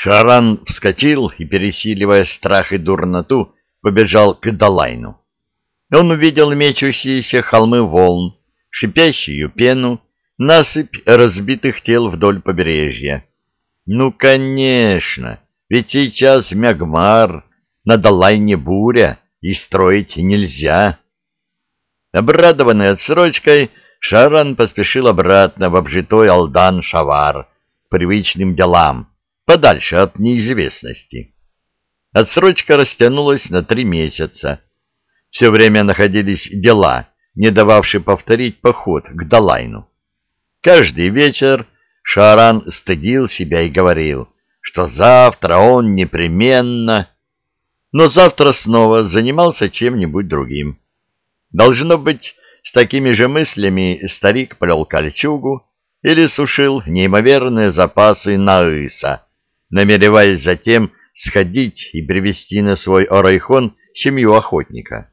Шаран вскочил и, пересиливая страх и дурноту, побежал к Далайну. Он увидел мечущиеся холмы волн, шипящую пену, насыпь разбитых тел вдоль побережья. Ну, конечно, ведь сейчас Мягмар, на Далайне буря, и строить нельзя. Обрадованный отсрочкой, Шаран поспешил обратно в обжитой Алдан-Шавар, привычным делам, подальше от неизвестности. Отсрочка растянулась на три месяца. Все время находились дела, не дававшие повторить поход к Далайну. Каждый вечер Шаран стыдил себя и говорил, что завтра он непременно... Но завтра снова занимался чем-нибудь другим. Должно быть, с такими же мыслями старик плел кольчугу или сушил неимоверные запасы наыса, намереваясь затем сходить и привести на свой орайхон семью охотника.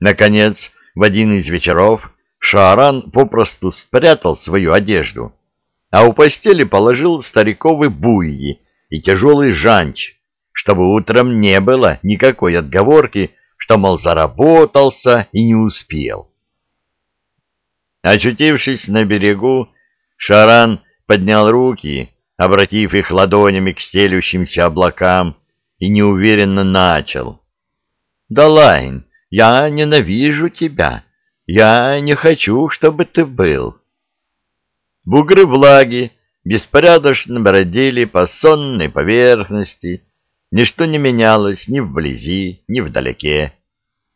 Наконец, в один из вечеров Шааран попросту спрятал свою одежду, а у постели положил стариковы буйги и тяжелый жанч, чтобы утром не было никакой отговорки, что, мол, заработался и не успел. Очутившись на берегу, Шаран поднял руки обратив их ладонями к стелющимся облакам, и неуверенно начал. «Далайн, я ненавижу тебя. Я не хочу, чтобы ты был». Бугры влаги беспорядочно бродили по сонной поверхности, ничто не менялось ни вблизи, ни вдалеке.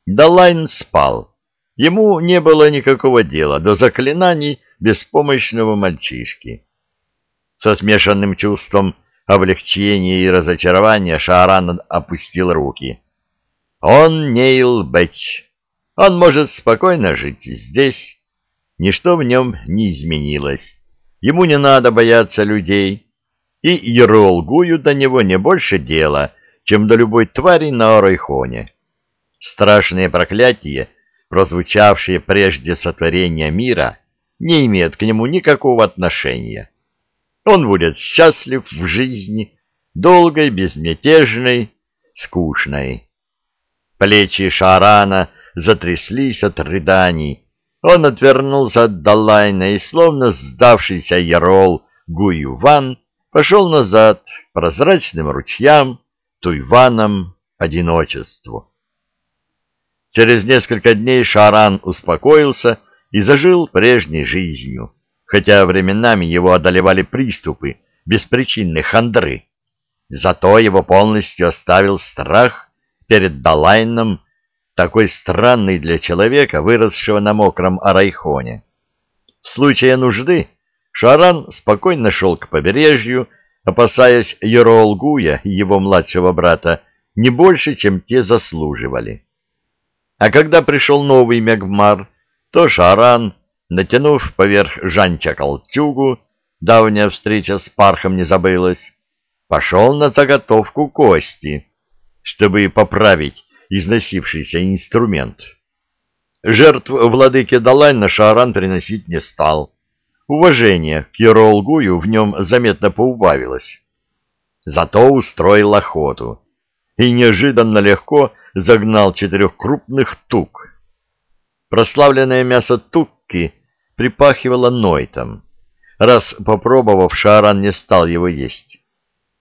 Далайн спал. Ему не было никакого дела до заклинаний беспомощного мальчишки. Со смешанным чувством облегчения и разочарования Шааран опустил руки. Он Нейл Бэч. Он может спокойно жить здесь. Ничто в нем не изменилось. Ему не надо бояться людей. И Еролгую до него не больше дела, чем до любой твари на Орайхоне. Страшные проклятия, прозвучавшие прежде сотворения мира, не имеют к нему никакого отношения. Он будет счастлив в жизни, долгой, безмятежной, скучной. Плечи Шарана затряслись от рыданий. Он отвернулся от Далайна и, словно сдавшийся Ярол Гуюван, пошел назад к прозрачным ручьям, туйванам, одиночеству. Через несколько дней Шаран успокоился и зажил прежней жизнью хотя временами его одолевали приступы беспричинной хандры. Зато его полностью оставил страх перед Далайном, такой странный для человека, выросшего на мокром Арайхоне. В случае нужды Шаран спокойно шел к побережью, опасаясь Ероолгуя и его младшего брата не больше, чем те заслуживали. А когда пришел новый Мегмар, то Шаран Натянув поверх Жанча колтюгу, давняя встреча с пархом не забылась, пошел на заготовку кости, чтобы поправить износившийся инструмент. Жертв владыке Далайна Шааран приносить не стал. Уважение к Еролгую в нем заметно поубавилось. Зато устроил охоту и неожиданно легко загнал четырех крупных тук. Прославленное мясо тукки припахивало нойтом. Раз попробовав, Шаран не стал его есть.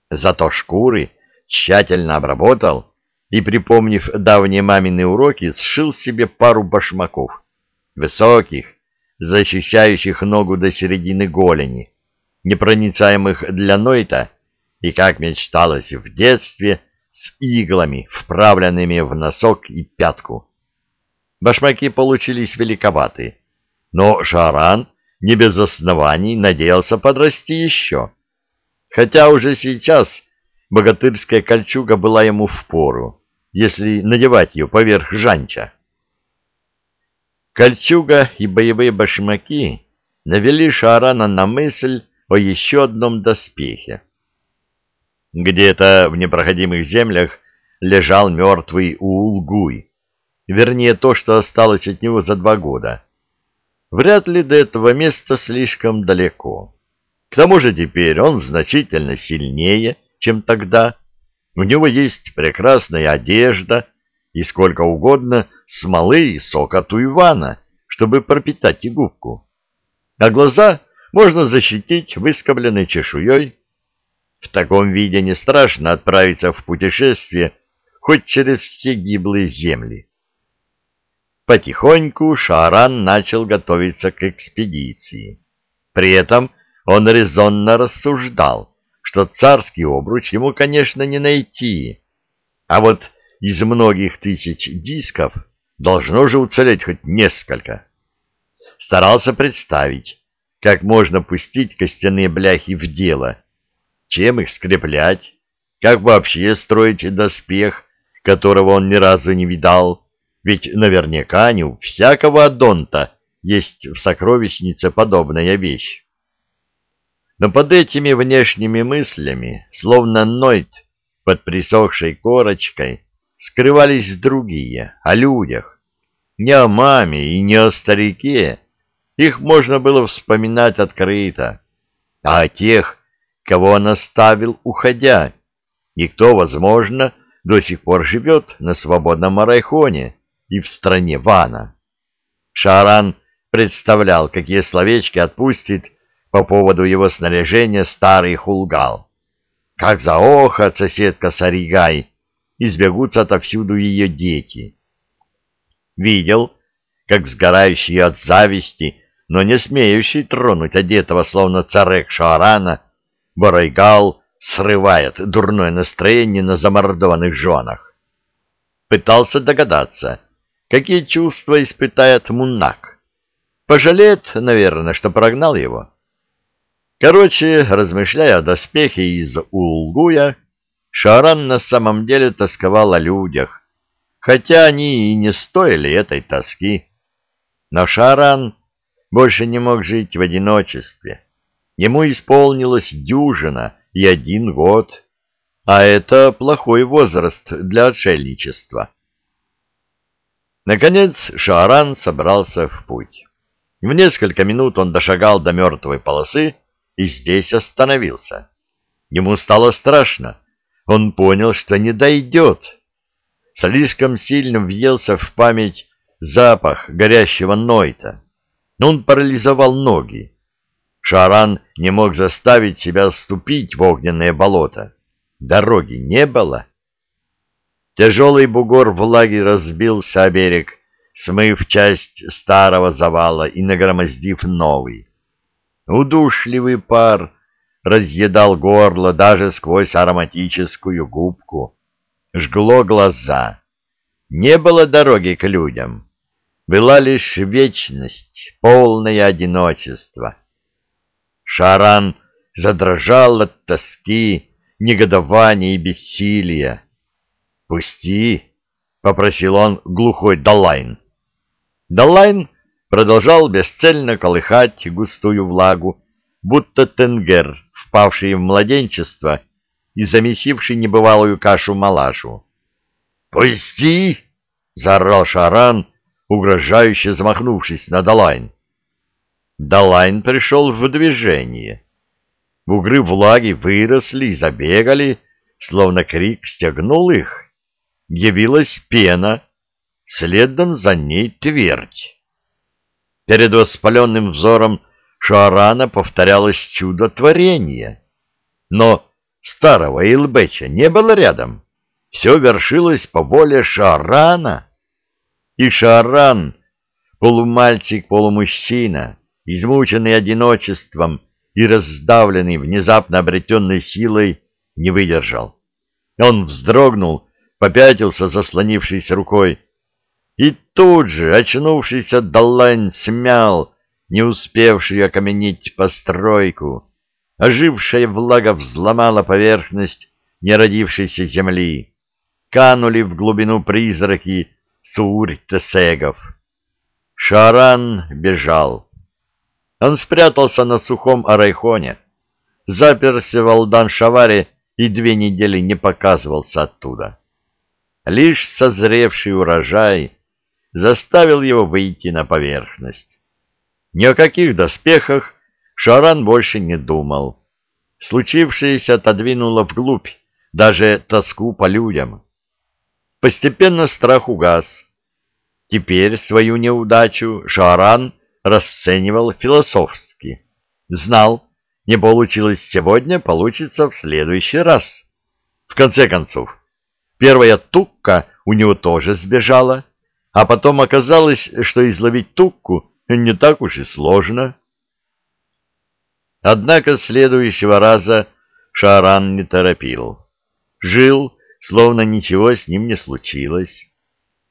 Зато шкуры тщательно обработал и, припомнив давние мамины уроки, сшил себе пару башмаков, высоких, защищающих ногу до середины голени, непроницаемых для нойта и, как мечталось в детстве, с иглами, вправленными в носок и пятку. Башмаки получились великоватые, но Шаран не без оснований надеялся подрасти еще. Хотя уже сейчас богатырская кольчуга была ему в пору, если надевать ее поверх жанча. Кольчуга и боевые башмаки навели Шарана на мысль о еще одном доспехе. Где-то в непроходимых землях лежал мертвый Уулгуй, вернее то, что осталось от него за два года. Вряд ли до этого места слишком далеко. К тому же теперь он значительно сильнее чем тогда. У него есть прекрасная одежда и сколько угодно смолы и сока туйвана, чтобы пропитать и губку. А глаза можно защитить выскобленной чешуей. В таком виде не страшно отправиться в путешествие хоть через все гиблые земли. Потихоньку Шааран начал готовиться к экспедиции. При этом он резонно рассуждал, что царский обруч ему, конечно, не найти, а вот из многих тысяч дисков должно же уцелеть хоть несколько. Старался представить, как можно пустить костяные бляхи в дело, чем их скреплять, как вообще строить доспех, которого он ни разу не видал, ведь наверняка не у всякого адонта есть в сокровищнице подобная вещь. Но под этими внешними мыслями, словно нойт под присохшей корочкой, скрывались другие, о людях. Не о маме и не о старике, их можно было вспоминать открыто, а о тех, кого он оставил, уходя, и кто, возможно, до сих пор живет на свободном Арайхоне и в стране Вана. Шаран представлял, какие словечки отпустит по поводу его снаряжения старый хулгал. Как заохат соседка Саригай, избегутся отовсюду ее дети. Видел, как сгорающий от зависти, но не смеющий тронуть одетого, словно царек Шаарана, Барайгал срывает дурное настроение на замордованных женах. Пытался догадаться, какие чувства испытает Муннак. Пожалеет, наверное, что прогнал его. Короче, размышляя о доспехе из Улгуя, Шаран на самом деле тосковал о людях, хотя они и не стоили этой тоски. Но Шаран больше не мог жить в одиночестве. Ему исполнилось дюжина и один год, а это плохой возраст для отшельничества. Наконец Шааран собрался в путь. В несколько минут он дошагал до мертвой полосы и здесь остановился. Ему стало страшно. Он понял, что не дойдет. Слишком сильно въелся в память запах горящего нойта. Он парализовал ноги. Шаран не мог заставить себя ступить в огненное болото. Дороги не было. Тяжелый бугор влаги разбился о берег, смыв часть старого завала и нагромоздив новый. Удушливый пар разъедал горло даже сквозь ароматическую губку. Жгло глаза. Не было дороги к людям. Была лишь вечность, полное одиночество. Шаран задрожал от тоски, негодования и бессилия. «Пусти!» — попросил он глухой Далайн. Далайн продолжал бесцельно колыхать густую влагу, будто тенгер, впавший в младенчество и замесивший небывалую кашу-малашу. «Пусти!» — заорал Шаран, угрожающе замахнувшись на Далайн. Далайн пришел в движение. Бугры влаги выросли и забегали, словно крик стегнул их явилась пена, следом за ней твердь. Перед воспаленным взором Шуарана повторялось чудотворение. Но старого Илбеча не было рядом. Все вершилось по воле Шарана. И Шаран, полумальчик-полумужчина, измученный одиночеством и раздавленный внезапно обретенной силой, не выдержал. Он вздрогнул попятился, заслонившись рукой. И тут же, очнувшийся Даллань смял не успевшую окаменеть постройку. Ожившая влага взломала поверхность неродившейся земли. Канули в глубину призраки Сурь-Тесегов. Шаран бежал. Он спрятался на сухом Арайхоне, заперся в Алдан-Шаваре и две недели не показывался оттуда. Лишь созревший урожай заставил его выйти на поверхность. Ни о каких доспехах Шаран больше не думал. случившееся отодвинуло вглубь даже тоску по людям. Постепенно страх угас. Теперь свою неудачу Шааран расценивал философски. Знал, не получилось сегодня, получится в следующий раз. В конце концов, первая тукка у него тоже сбежала, а потом оказалось, что изловить тукку не так уж и сложно. Однако следующего раза Шаран не торопил. Жил, словно ничего с ним не случилось.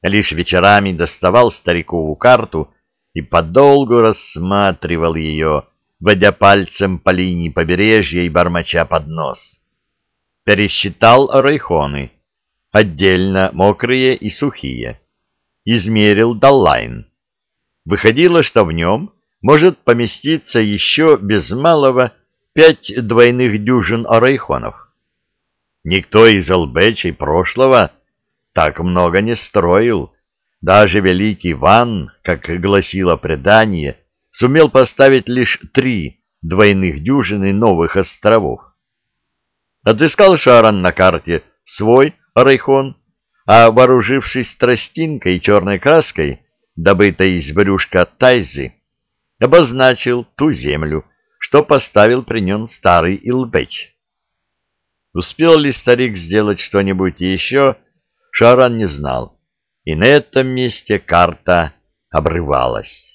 Лишь вечерами доставал старикову карту и подолгу рассматривал ее, водя пальцем по линии побережья и бормоча под нос. Пересчитал райхоны, отдельно мокрые и сухие. Измерил Даллайн. Выходило, что в нем может поместиться еще без малого пять двойных дюжин орайхонов. Никто из албечей прошлого так много не строил. Даже великий Ван, как гласило предание, сумел поставить лишь три двойных дюжины новых островов. Отыскал Шаран на карте свой орайхон, а вооружившись тростинкой и черной краской, добытой из брюшка Тайзы, обозначил ту землю, что поставил при нем старый Илбеч. Успел ли старик сделать что-нибудь еще, Шаран не знал, и на этом месте карта обрывалась.